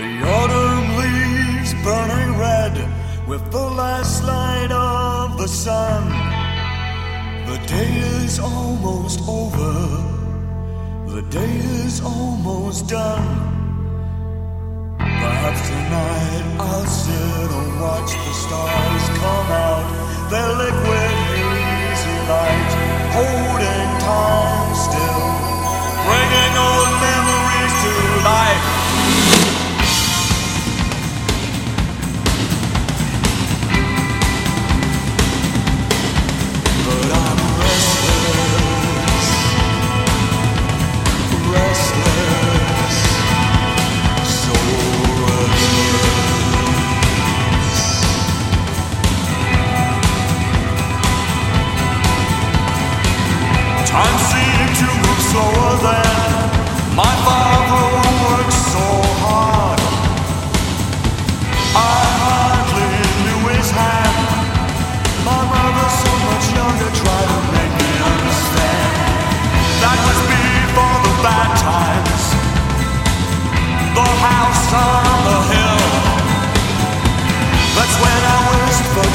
The autumn leaves burning red with the last light of the sun. The day is almost over. The day is almost done. Perhaps tonight I'll sit and watch the stars come out. Their liquid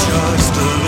just a